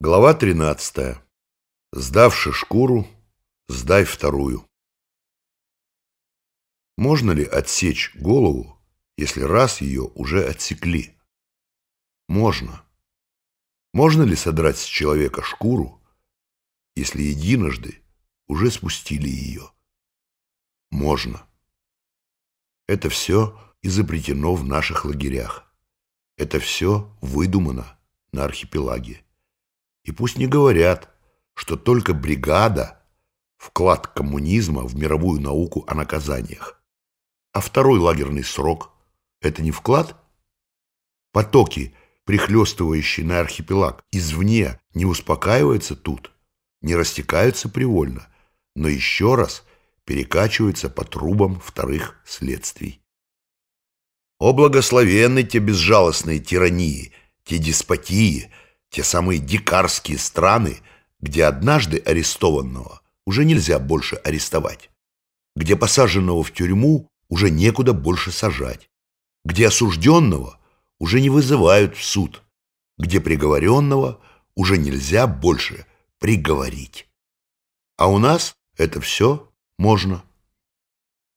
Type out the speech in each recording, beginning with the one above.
Глава 13. Сдавши шкуру, сдай вторую. Можно ли отсечь голову, если раз ее уже отсекли? Можно. Можно ли содрать с человека шкуру, если единожды уже спустили ее? Можно. Это все изобретено в наших лагерях. Это все выдумано на архипелаге. И пусть не говорят, что только бригада – вклад коммунизма в мировую науку о наказаниях. А второй лагерный срок – это не вклад? Потоки, прихлестывающие на архипелаг извне, не успокаиваются тут, не растекаются привольно, но еще раз перекачиваются по трубам вторых следствий. О благословенны те безжалостные тирании, те деспотии – те самые дикарские страны, где однажды арестованного уже нельзя больше арестовать, где посаженного в тюрьму уже некуда больше сажать, где осужденного уже не вызывают в суд, где приговоренного уже нельзя больше приговорить. А у нас это все можно.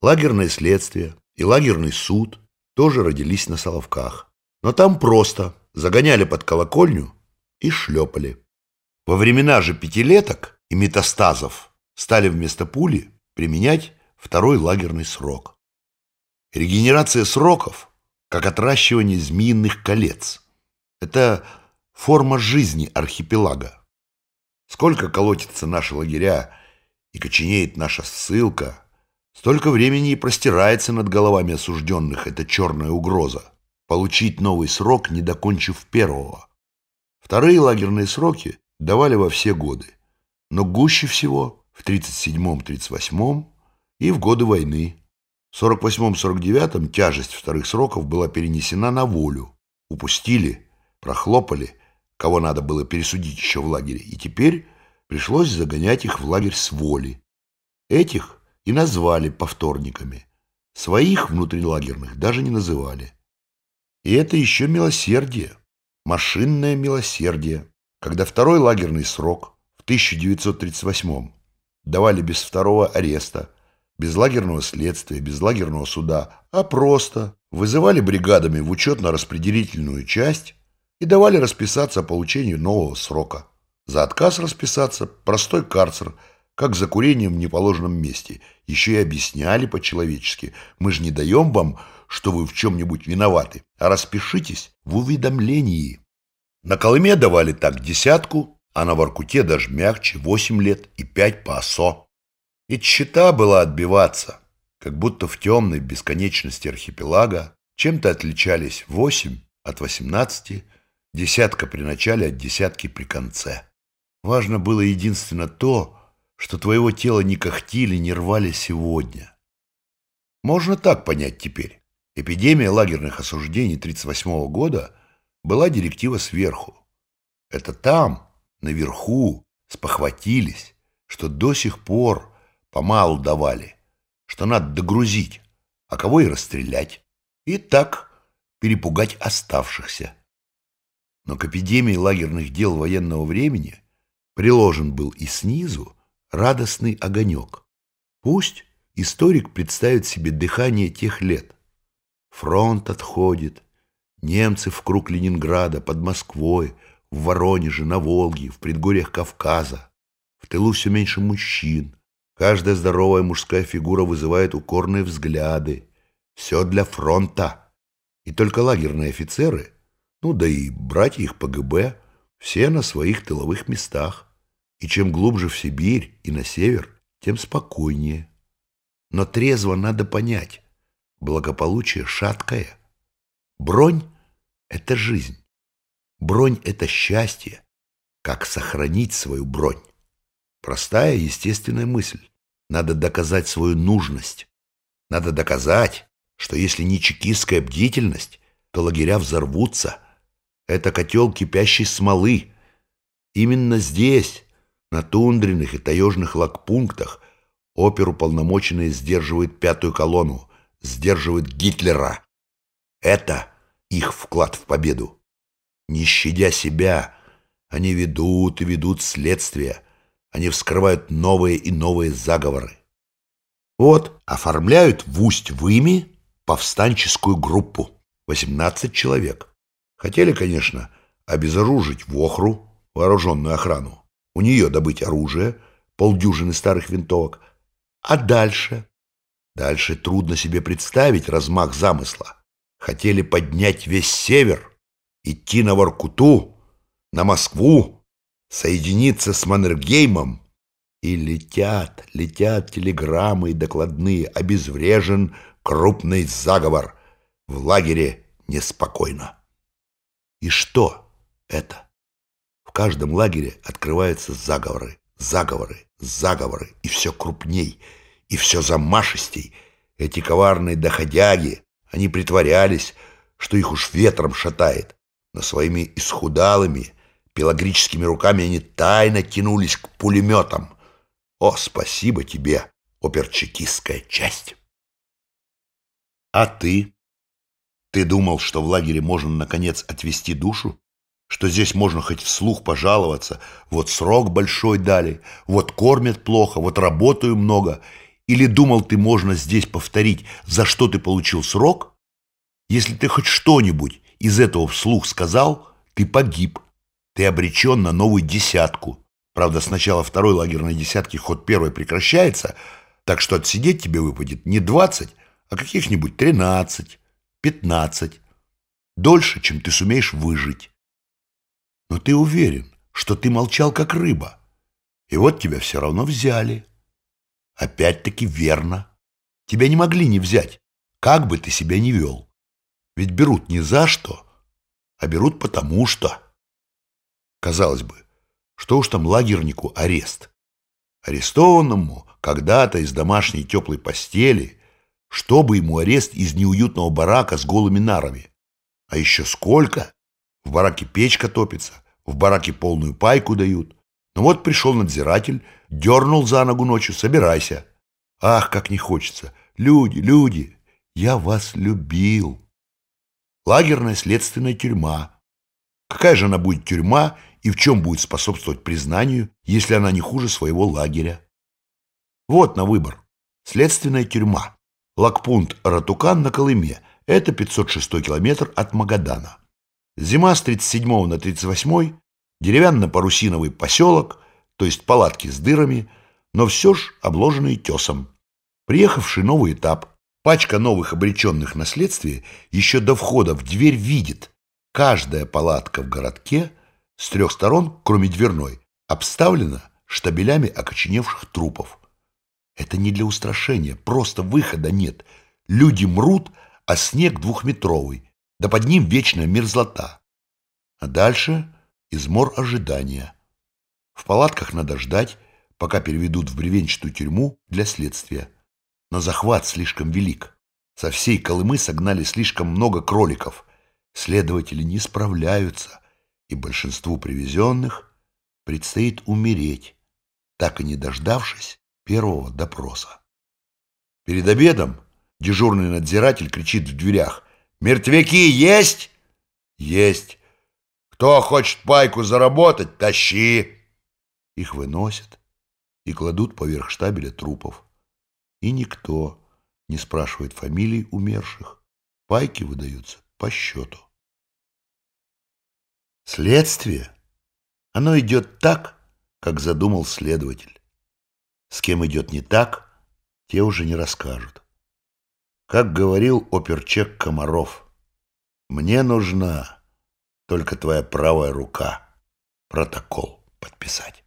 Лагерное следствие и лагерный суд тоже родились на Соловках. Но там просто загоняли под колокольню и шлепали. Во времена же пятилеток и метастазов стали вместо пули применять второй лагерный срок. Регенерация сроков, как отращивание змеиных колец. Это форма жизни архипелага. Сколько колотится наши лагеря и коченеет наша ссылка, столько времени и простирается над головами осужденных эта черная угроза – получить новый срок, не докончив первого – Вторые лагерные сроки давали во все годы, но гуще всего в 37-38 и в годы войны. В 48-49 тяжесть вторых сроков была перенесена на волю. Упустили, прохлопали, кого надо было пересудить еще в лагере, и теперь пришлось загонять их в лагерь с воли. Этих и назвали повторниками. Своих внутрилагерных даже не называли. И это еще милосердие машинное милосердие, когда второй лагерный срок в 1938 давали без второго ареста, без лагерного следствия, без лагерного суда, а просто вызывали бригадами в учетно-распределительную часть и давали расписаться о получении нового срока. За отказ расписаться простой карцер, как за курением в неположенном месте. Еще и объясняли по-человечески. Мы же не даем вам что вы в чем-нибудь виноваты, а распишитесь в уведомлении. На Колыме давали так десятку, а на Воркуте даже мягче восемь лет и пять по ОСО. И тщета была отбиваться, как будто в темной бесконечности архипелага чем-то отличались восемь от восемнадцати, десятка при начале от десятки при конце. Важно было единственно то, что твоего тела не когтили, не рвали сегодня. Можно так понять теперь. Эпидемия лагерных осуждений 1938 года была директива сверху. Это там, наверху, спохватились, что до сих пор помалу давали, что надо догрузить, а кого и расстрелять, и так перепугать оставшихся. Но к эпидемии лагерных дел военного времени приложен был и снизу радостный огонек. Пусть историк представит себе дыхание тех лет – Фронт отходит. Немцы в круг Ленинграда, под Москвой, в Воронеже, на Волге, в предгорьях Кавказа. В тылу все меньше мужчин. Каждая здоровая мужская фигура вызывает укорные взгляды. Все для фронта. И только лагерные офицеры, ну да и братья их ПГБ, все на своих тыловых местах. И чем глубже в Сибирь и на север, тем спокойнее. Но трезво надо понять, благополучие шаткое. Бронь — это жизнь. Бронь — это счастье. Как сохранить свою бронь? Простая естественная мысль. Надо доказать свою нужность. Надо доказать, что если не чекистская бдительность, то лагеря взорвутся. Это котел кипящей смолы. Именно здесь, на тундренных и таежных лагпунктах, оперуполномоченные сдерживают пятую колонну, сдерживают Гитлера. Это их вклад в победу. Не щадя себя, Они ведут и ведут следствие. Они вскрывают новые и новые заговоры. Вот, оформляют в Усть-Выме повстанческую группу. 18 человек. Хотели, конечно, обезоружить Вохру, вооруженную охрану. У нее добыть оружие, полдюжины старых винтовок. А дальше? Дальше трудно себе представить размах замысла. Хотели поднять весь север, идти на Воркуту, на Москву, соединиться с Маннергеймом. И летят, летят телеграммы и докладные. Обезврежен крупный заговор. В лагере неспокойно. И что это? В каждом лагере открываются заговоры, заговоры, заговоры, и все крупней, и все замашистей. Эти коварные доходяги, они притворялись, что их уж ветром шатает, но своими исхудалыми, пелагрическими руками они тайно тянулись к пулеметам. О, спасибо тебе, оперчекистская часть! А ты? Ты думал, что в лагере можно, наконец, отвести душу? Что здесь можно хоть вслух пожаловаться? Вот срок большой дали, вот кормят плохо, вот работаю много. Или думал ты, можно здесь повторить, за что ты получил срок? Если ты хоть что-нибудь из этого вслух сказал, ты погиб. Ты обречен на новую десятку. Правда, сначала второй лагерной десятки ход первой прекращается, так что отсидеть тебе выпадет не двадцать, а каких-нибудь тринадцать пятнадцать. Дольше, чем ты сумеешь выжить. Но ты уверен, что ты молчал, как рыба. И вот тебя все равно взяли. Опять-таки верно. Тебя не могли не взять, как бы ты себя ни вел. Ведь берут не за что, а берут потому что. Казалось бы, что уж там лагернику арест. Арестованному когда-то из домашней теплой постели чтобы ему арест из неуютного барака с голыми нарами? А еще сколько? В бараке печка топится, в бараке полную пайку дают. Ну вот пришел надзиратель, дернул за ногу ночью, собирайся. Ах, как не хочется. Люди, люди, я вас любил. Лагерная следственная тюрьма. Какая же она будет тюрьма и в чем будет способствовать признанию, если она не хуже своего лагеря? Вот на выбор. Следственная тюрьма. Лагпунт Ратукан на Колыме. Это 506 километр от Магадана. Зима с 37 на 38 деревянно-парусиновый поселок, то есть палатки с дырами, но все ж обложенные тесом. Приехавший новый этап, пачка новых обреченных на следствие еще до входа в дверь видит, каждая палатка в городке с трех сторон, кроме дверной, обставлена штабелями окоченевших трупов. Это не для устрашения, просто выхода нет. Люди мрут, а снег двухметровый, да под ним вечная мерзлота. А дальше измор ожидания. В палатках надо ждать, пока переведут в бревенчатую тюрьму для следствия. Но захват слишком велик. Со всей Колымы согнали слишком много кроликов. Следователи не справляются, и большинству привезенных предстоит умереть, так и не дождавшись первого допроса. Перед обедом дежурный надзиратель кричит в дверях. «Мертвяки есть?» «Есть. Кто хочет пайку заработать, тащи!» Их выносят и кладут поверх штабеля трупов. И никто не спрашивает фамилий умерших. Пайки выдаются по счету. Следствие, оно идет так, как задумал следователь. С кем идет не так, те уже не расскажут. Как говорил оперчек Комаров, «Мне нужна только твоя правая рука протокол подписать».